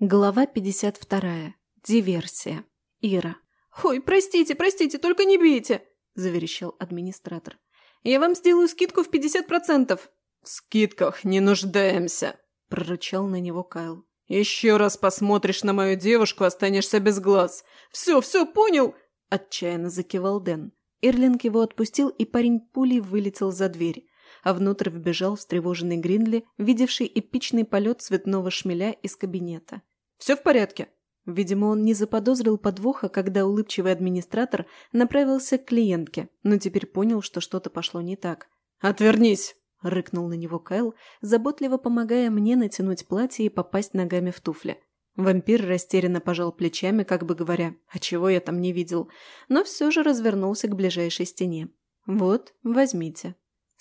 Глава 52. Диверсия. Ира. «Ой, простите, простите, только не бейте!» – заверещал администратор. «Я вам сделаю скидку в 50%!» «В скидках не нуждаемся!» – прорычал на него Кайл. «Еще раз посмотришь на мою девушку, останешься без глаз. Все, все, понял!» – отчаянно закивал Дэн. Ирлинг его отпустил, и парень пулей вылетел за дверь, а внутрь вбежал встревоженный Гриндли, видевший эпичный полет цветного шмеля из кабинета. «Все в порядке?» Видимо, он не заподозрил подвоха, когда улыбчивый администратор направился к клиентке, но теперь понял, что что-то пошло не так. «Отвернись!» – рыкнул на него Кайл, заботливо помогая мне натянуть платье и попасть ногами в туфли. Вампир растерянно пожал плечами, как бы говоря, а чего я там не видел, но все же развернулся к ближайшей стене. «Вот, возьмите».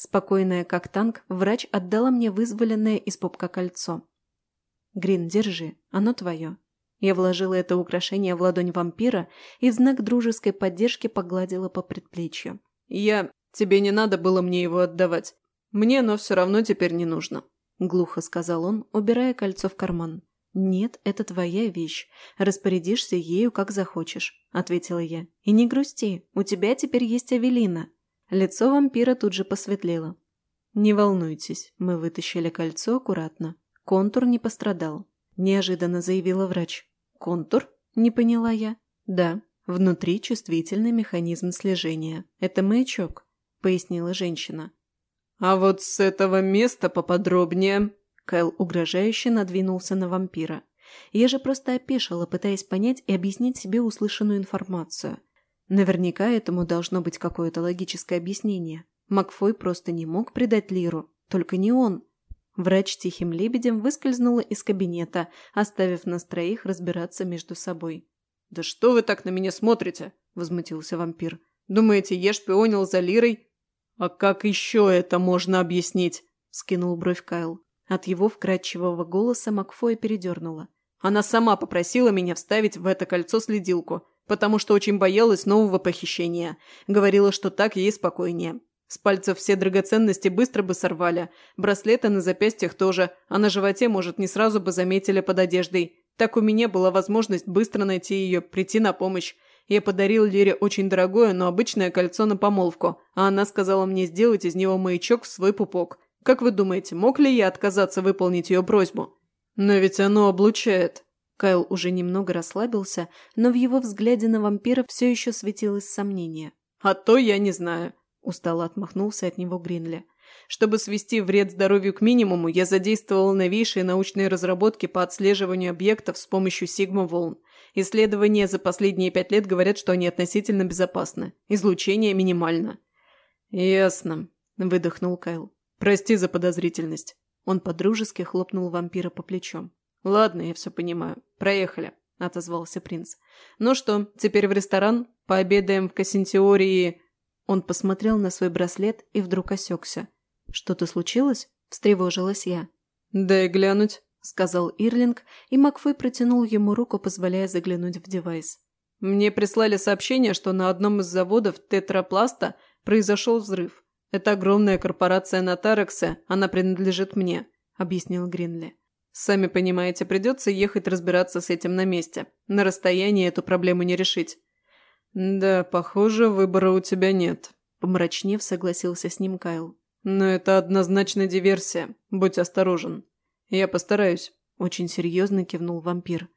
Спокойная, как танк, врач отдала мне вызволенное из попка кольцо. «Грин, держи, оно твое». Я вложила это украшение в ладонь вампира и в знак дружеской поддержки погладила по предплечью. «Я... Тебе не надо было мне его отдавать. Мне оно все равно теперь не нужно», — глухо сказал он, убирая кольцо в карман. «Нет, это твоя вещь. Распорядишься ею, как захочешь», — ответила я. «И не грусти, у тебя теперь есть Авелина». Лицо вампира тут же посветлело. «Не волнуйтесь, мы вытащили кольцо аккуратно. Контур не пострадал», – неожиданно заявила врач. «Контур?» – не поняла я. «Да, внутри чувствительный механизм слежения. Это маячок», – пояснила женщина. «А вот с этого места поподробнее», – Кайл угрожающе надвинулся на вампира. Я же просто опешила, пытаясь понять и объяснить себе услышанную информацию. Наверняка этому должно быть какое-то логическое объяснение. Макфой просто не мог предать Лиру, только не он. Врач тихим лебедем выскользнула из кабинета, оставив нас троих разбираться между собой. «Да что вы так на меня смотрите?» – возмутился вампир. «Думаете, я шпионил за Лирой?» «А как еще это можно объяснить?» – скинул бровь Кайл. От его вкрадчивого голоса Макфоя передернула. «Она сама попросила меня вставить в это кольцо следилку, потому что очень боялась нового похищения. Говорила, что так ей спокойнее. С пальцев все драгоценности быстро бы сорвали. Браслеты на запястьях тоже, а на животе, может, не сразу бы заметили под одеждой. Так у меня была возможность быстро найти ее, прийти на помощь. Я подарил Лире очень дорогое, но обычное кольцо на помолвку, а она сказала мне сделать из него маячок в свой пупок. Как вы думаете, мог ли я отказаться выполнить ее просьбу? Но ведь оно облучает. Кайл уже немного расслабился, но в его взгляде на вампира все еще светилось сомнение. А то я не знаю. Устало отмахнулся от него Гринли. Чтобы свести вред здоровью к минимуму, я задействовал новейшие научные разработки по отслеживанию объектов с помощью сигма-волн. Исследования за последние пять лет говорят, что они относительно безопасны. Излучение минимально. «Ясно», – выдохнул Кайл. «Прости за подозрительность». Он подружески хлопнул вампира по плечу. «Ладно, я все понимаю. Проехали», – отозвался принц. «Ну что, теперь в ресторан? Пообедаем в Кассентеории...» Он посмотрел на свой браслет и вдруг осекся. «Что-то случилось?» – встревожилась я. «Дай глянуть», – сказал Ирлинг, и Макфой протянул ему руку, позволяя заглянуть в девайс. «Мне прислали сообщение, что на одном из заводов Тетрапласта произошел взрыв. Это огромная корпорация на Тарексе, она принадлежит мне», – объяснил Гринли. «Сами понимаете, придется ехать разбираться с этим на месте. На расстоянии эту проблему не решить. «Да, похоже, выбора у тебя нет», – помрачнев согласился с ним Кайл. «Но это однозначно диверсия. Будь осторожен». «Я постараюсь», – очень серьезно кивнул вампир.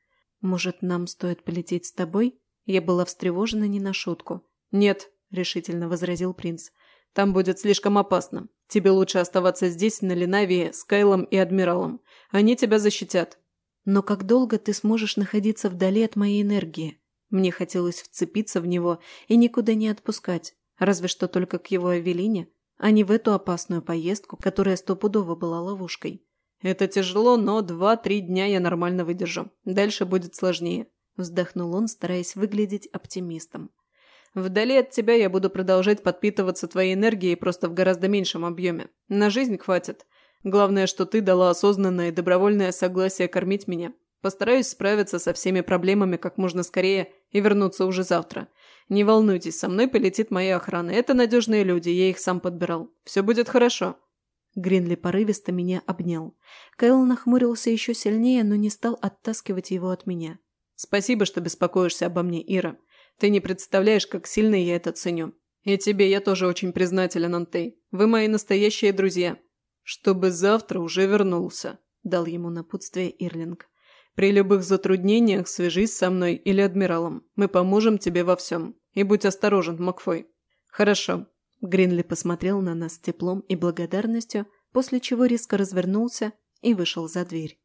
«Может, нам стоит полететь с тобой?» Я была встревожена не на шутку. «Нет», – решительно возразил принц. «Там будет слишком опасно. Тебе лучше оставаться здесь, на Ленавии, с Кайлом и Адмиралом. Они тебя защитят». «Но как долго ты сможешь находиться вдали от моей энергии?» Мне хотелось вцепиться в него и никуда не отпускать, разве что только к его Авелине, а не в эту опасную поездку, которая стопудово была ловушкой. «Это тяжело, но два-три дня я нормально выдержу. Дальше будет сложнее», – вздохнул он, стараясь выглядеть оптимистом. «Вдали от тебя я буду продолжать подпитываться твоей энергией просто в гораздо меньшем объеме. На жизнь хватит. Главное, что ты дала осознанное и добровольное согласие кормить меня. Постараюсь справиться со всеми проблемами как можно скорее и вернуться уже завтра. Не волнуйтесь, со мной полетит моя охрана. Это надежные люди, я их сам подбирал. Все будет хорошо». Гринли порывисто меня обнял. Кайл нахмурился еще сильнее, но не стал оттаскивать его от меня. «Спасибо, что беспокоишься обо мне, Ира. Ты не представляешь, как сильно я это ценю. И тебе я тоже очень признателен, Антей. Вы мои настоящие друзья. Чтобы завтра уже вернулся», – дал ему напутствие Ирлинг. «При любых затруднениях свяжись со мной или адмиралом. Мы поможем тебе во всем. И будь осторожен, Макфой». «Хорошо». Гринли посмотрел на нас с теплом и благодарностью, после чего резко развернулся и вышел за дверь.